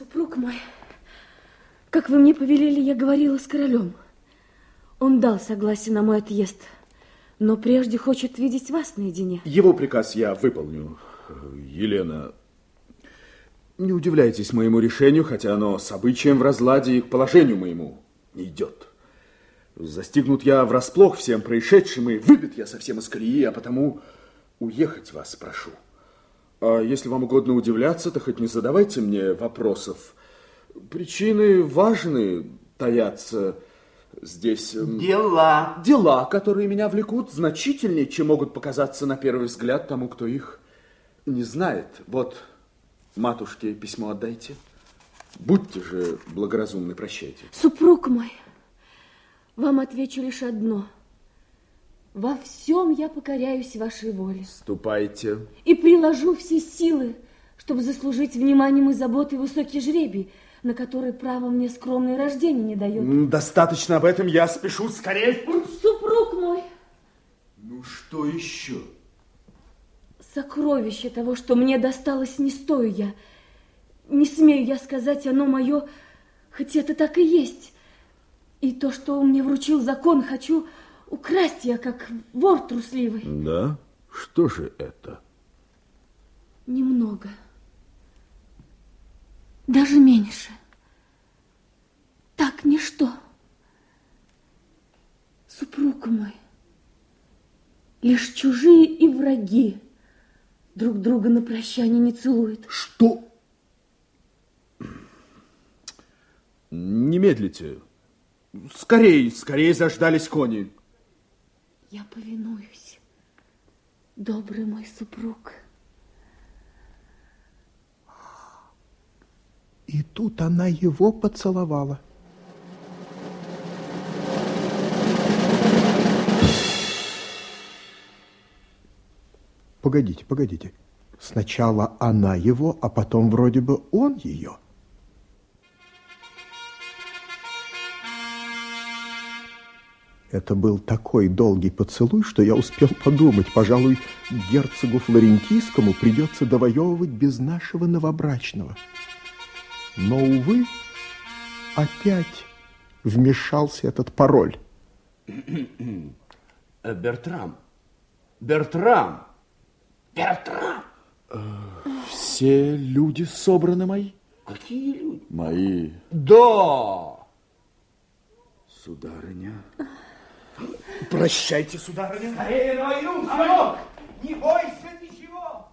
Супруг мой, как вы мне повелели, я говорила с королем. Он дал согласие на мой отъезд, но прежде хочет видеть вас наедине. Его приказ я выполню. Елена, не удивляйтесь моему решению, хотя оно с обычаем в разладе и к положению моему не идет. Застигнут я врасплох всем происшедшим, и выбит я совсем из колеи, а потому уехать вас прошу. А если вам угодно удивляться, то хоть не задавайте мне вопросов. Причины важны, таятся здесь... Дела. Дела, которые меня влекут, значительнее, чем могут показаться на первый взгляд тому, кто их не знает. Вот, матушке письмо отдайте. Будьте же благоразумны, прощайте. Супруг мой, вам отвечу лишь одно. Во всем я покоряюсь вашей воле. Ступайте. И приложу все силы, чтобы заслужить вниманием и заботой высокий жребий, на который право мне скромное рождение не дает. Достаточно об этом, я спешу скорее. Супруг мой. Ну, что еще? Сокровище того, что мне досталось, не стою я. Не смею я сказать, оно мое, хоть это так и есть. И то, что мне вручил закон, хочу украсть я, как вор трусливый. Да? Что же это? Немного. Даже меньше. Так, ничто. Супруг мой, лишь чужие и враги друг друга на прощание не целуют. Что? Не медлите. Скорей, скорее заждались кони. Я повинуюсь, добрый мой супруг. И тут она его поцеловала. Погодите, погодите. Сначала она его, а потом вроде бы он ее. Это был такой долгий поцелуй, что я успел подумать, пожалуй, герцогу Флорентийскому придется довоевывать без нашего новобрачного. Но, увы, опять вмешался этот пароль. Бертрам, Бертрам, Бертрам. Все люди собраны мои? Какие люди? Мои. Да. Сударыня. Прощайте, сударыня. Скорее на войну, сынок! Не бойся ничего!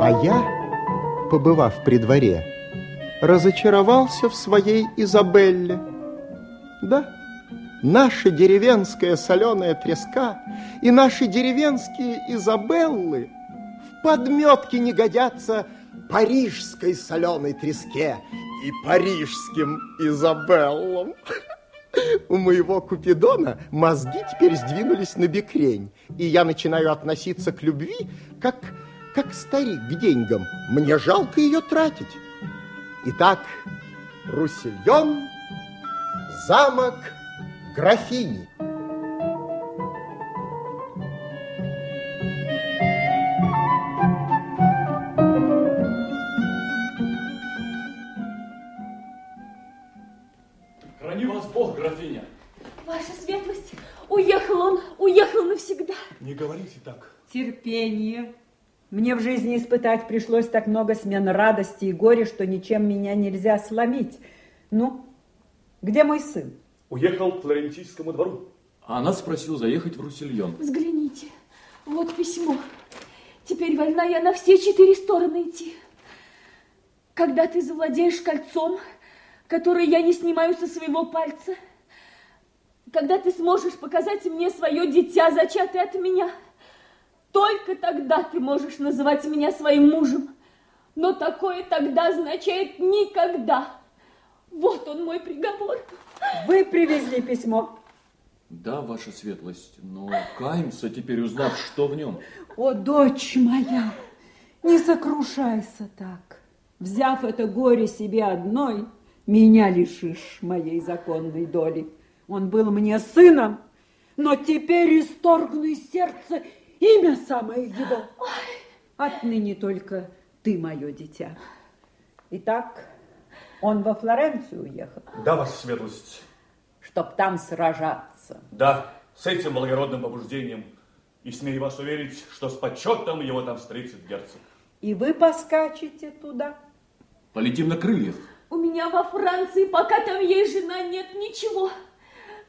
А я, побывав при дворе, разочаровался в своей Изабелле. Да, наша деревенская соленая треска и наши деревенские Изабеллы в подметке не годятся парижской соленой треске и парижским Изабеллам. У моего Купидона мозги теперь сдвинулись на бекрень, и я начинаю относиться к любви как, как старик к деньгам. Мне жалко ее тратить. Итак, Руссельон, замок графини. Храни вас Бог, графиня. Ваша светлость, уехал он, уехал навсегда. Не говорите так. Терпение. Мне в жизни испытать пришлось так много смен радости и горя, что ничем меня нельзя сломить. Ну, где мой сын? Уехал к Флорентийскому двору. А она спросила заехать в Руссельон. Взгляните, вот письмо. Теперь вольна я на все четыре стороны идти. Когда ты завладеешь кольцом, которое я не снимаю со своего пальца, когда ты сможешь показать мне свое дитя, зачатое от меня, только тогда ты можешь называть меня своим мужем. Но такое тогда означает никогда. Вот он мой приговор. Вы привезли письмо. Да, ваша светлость, но каемся теперь, узнав, что в нем. О, дочь моя, не сокрушайся так. Взяв это горе себе одной, меня лишишь моей законной доли. Он был мне сыном, но теперь исторгну из сердца имя самое его. Отныне только ты мое дитя. Итак, он во Флоренцию уехал. Да, ваша светлость. Чтоб там сражаться. Да, с этим благородным побуждением. И смею вас уверить, что с почетом его там встретит герцог. И вы поскачете туда? Полетим на крыльях. У меня во Франции, пока там есть жена, нет ничего.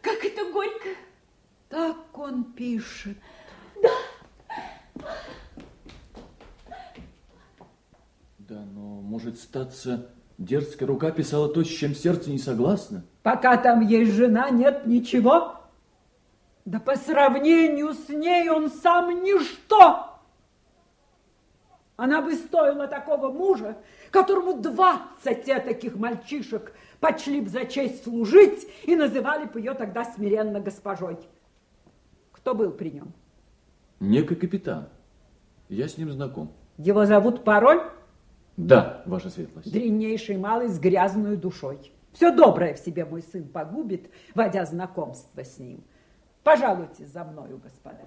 Как это горько. Так он пишет. Да. Да, но может статься, дерзкая рука писала то, с чем сердце не согласно. Пока там есть жена, нет ничего. Да по сравнению с ней он сам ничто. Она бы стоила такого мужа, которому двадцать таких мальчишек почли б за честь служить и называли бы ее тогда смиренно госпожой. Кто был при нем? Некий капитан. Я с ним знаком. Его зовут Пароль? Да, ваша светлость. Древнейший малый с грязной душой. Все доброе в себе мой сын погубит, водя знакомство с ним. Пожалуйте за мною, господа.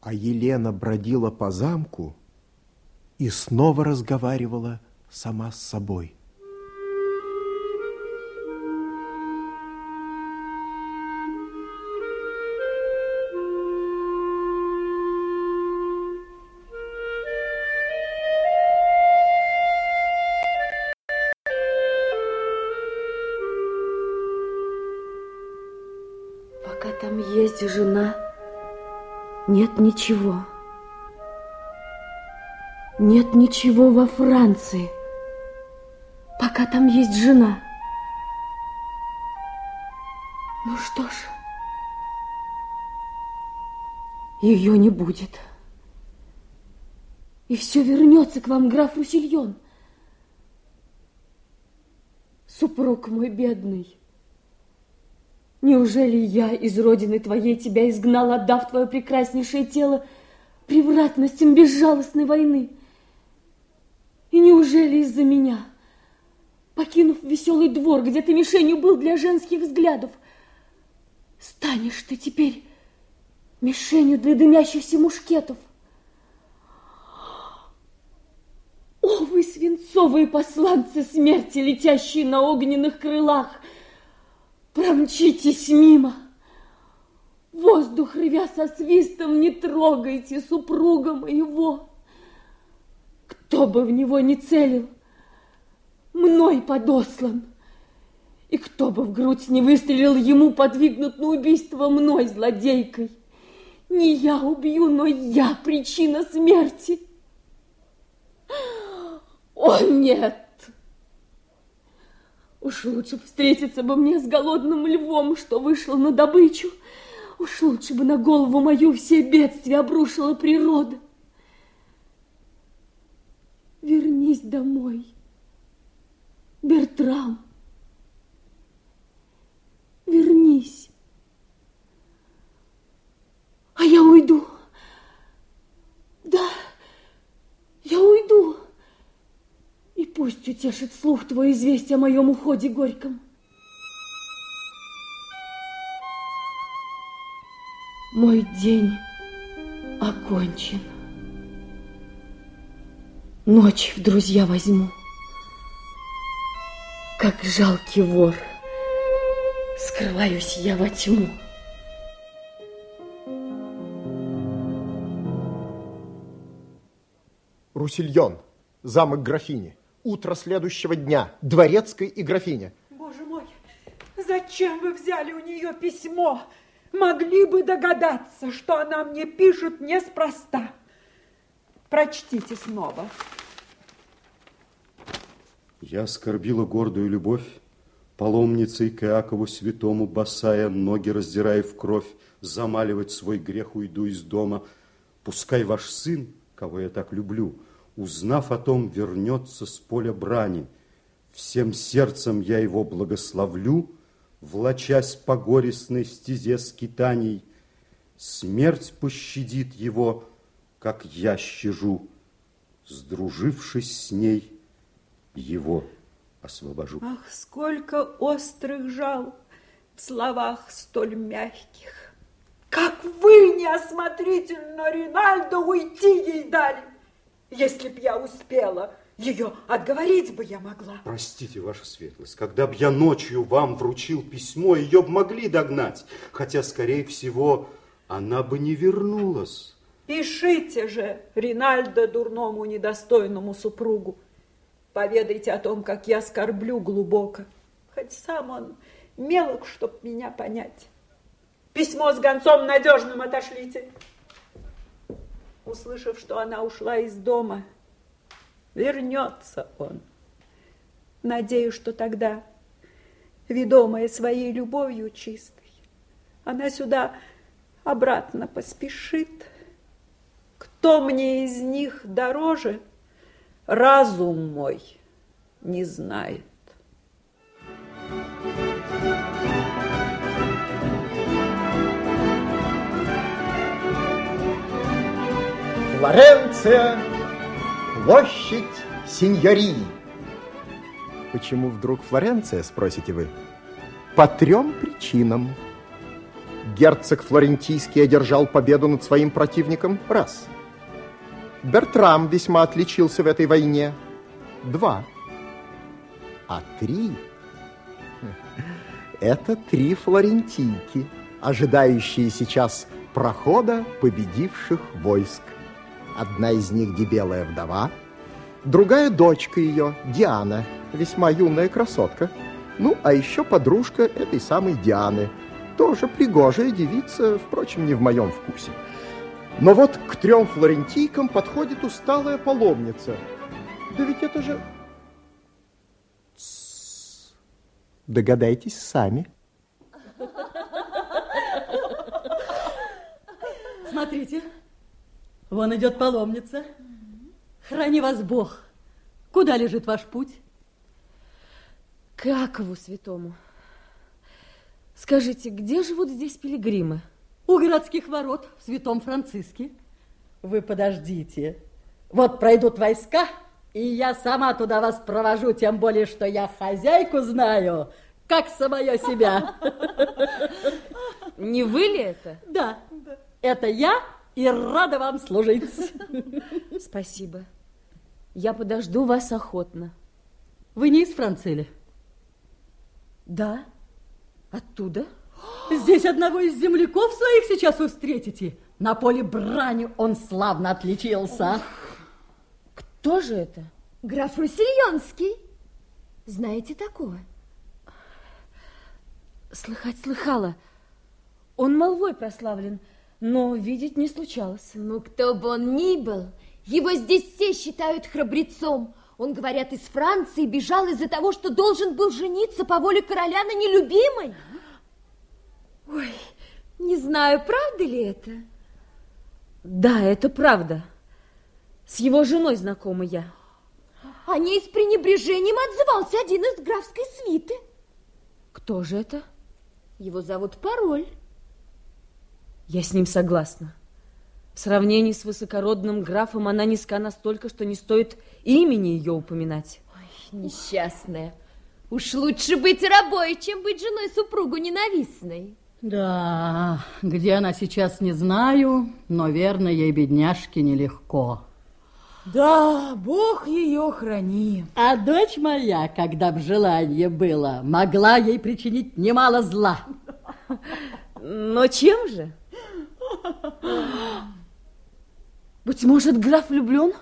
А Елена бродила по замку и снова разговаривала сама с собой. Жена, нет ничего. Нет ничего во Франции, пока там есть жена. Ну что ж, ее не будет. И все вернется к вам, граф Русильон. Супруг мой бедный, неужели я из родины твоей тебя изгнал, отдав твое прекраснейшее тело превратностям безжалостной войны? И неужели из-за меня, покинув веселый двор, где ты мишенью был для женских взглядов, станешь ты теперь мишенью для дымящихся мушкетов? О, вы свинцовые посланцы смерти, летящие на огненных крылах, промчитесь мимо. Воздух, рвя со свистом, не трогайте супруга моего. Кто бы в него не целил, мной подослан. И кто бы в грудь не выстрелил ему, подвигнут на убийство мной, злодейкой. Не я убью, но я причина смерти. О, нет! Уж лучше встретиться бы мне с голодным львом, что вышло на добычу. Уж лучше бы на голову мою все бедствия обрушила природа. Вернись домой, Бертрам. Вернись. А я уйду. Да, я уйду. И пусть утешит слух твой известие о моем уходе горьком. Мой день окончен. Ночь в друзья возьму, как жалкий вор. Скрываюсь я во тьму. Русильон, замок графини. Утро следующего дня. Дворецкой и графиня. Боже мой, зачем вы взяли у нее письмо? Могли бы догадаться, что она мне пишет неспроста. Прочтите снова. Я оскорбила гордую любовь, паломницей к Иакову святому, босая, ноги раздирая в кровь, замаливать свой грех уйду из дома. Пускай ваш сын, кого я так люблю, узнав о том, вернется с поля брани. Всем сердцем я его благословлю, влачась по горестной стезе скитаний. Смерть пощадит его, как я щажу. сдружившись с ней, его освобожу. Ах, сколько острых жал в словах столь мягких. Как вы неосмотрительно, Ринальдо, уйти ей дали. Если б я успела, ее отговорить бы я могла. Простите, ваша светлость, когда б я ночью вам вручил письмо, ее б могли догнать, хотя, скорее всего, она бы не вернулась. Пишите же Ринальдо дурному недостойному супругу. Поведайте о том, как я скорблю глубоко. Хоть сам он мелок, чтоб меня понять. Письмо с гонцом надежным отошлите. Услышав, что она ушла из дома, вернется он. Надеюсь, что тогда, ведомая своей любовью чистой, она сюда обратно поспешит. Кто мне из них дороже, разум мой не знает. Флоренция, площадь Синьорини. Почему вдруг Флоренция, спросите вы? По трем причинам. Герцог Флорентийский одержал победу над своим противником раз. Бертрам весьма отличился в этой войне два. А три – это три флорентийки, ожидающие сейчас прохода победивших войск. Одна из них дебелая вдова, другая дочка ее, Диана, весьма юная красотка. Ну, а еще подружка этой самой Дианы, тоже пригожая девица, впрочем, не в моем вкусе. Но вот к трем флорентийкам подходит усталая паломница. Да ведь это же... Догадайтесь сами. Смотрите, вон идет паломница. Храни вас Бог. Куда лежит ваш путь? К Иакову святому. Скажите, где живут здесь пилигримы? У городских ворот в Святом Франциске. Вы подождите. Вот пройдут войска, и я сама туда вас провожу, тем более, что я хозяйку знаю, как самое себя. Не вы ли это? Да, это я и рада вам служить. Спасибо. Я подожду вас охотно. Вы не из Франции? Да. Оттуда? Здесь одного из земляков своих сейчас вы встретите. На поле брани он славно отличился. Кто же это? Граф Руссельонский. Знаете такого? Слыхать слыхала. Он молвой прославлен, но видеть не случалось. Ну, кто бы он ни был, его здесь все считают храбрецом. Он, говорят, из Франции бежал из-за того, что должен был жениться по воле короля на нелюбимой. Ой, не знаю, правда ли это? Да, это правда. С его женой знакома я. О ней с пренебрежением отзывался один из графской свиты. Кто же это? Его зовут Пароль. Я с ним согласна. В сравнении с высокородным графом она низка настолько, что не стоит имени ее упоминать. Ой, несчастная. Уж лучше быть рабой, чем быть женой супругу ненавистной. Да, где она сейчас, не знаю, но верно, ей, бедняжке, нелегко. Да, Бог ее храни. А дочь моя, когда б желание было, могла ей причинить немало зла. Но чем же? Быть может, граф влюблен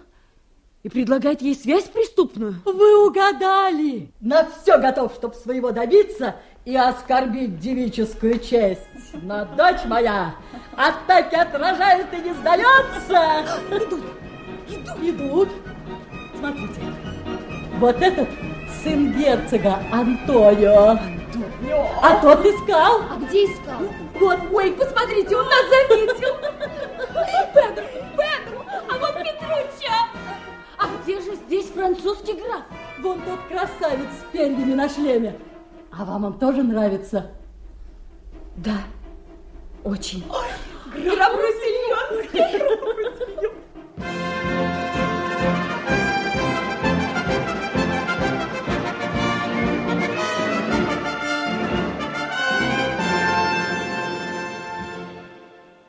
и предлагает ей связь преступную? Вы угадали! На все готов, чтобы своего добиться и оскорбить девическую честь. Но дочь моя атаки отражает и не сдается. Идут, идут. Идут. Смотрите, вот этот сын герцога Антонио. Антонио. А тот искал. А где искал? Вот, ой, посмотрите, он нас заметил. Педро, Педро, а вот Петруччо. А где же здесь французский граф? Вон тот красавец с перьями на шлеме. А вам он тоже нравится? Да, очень. Ой, граф Руссельонский.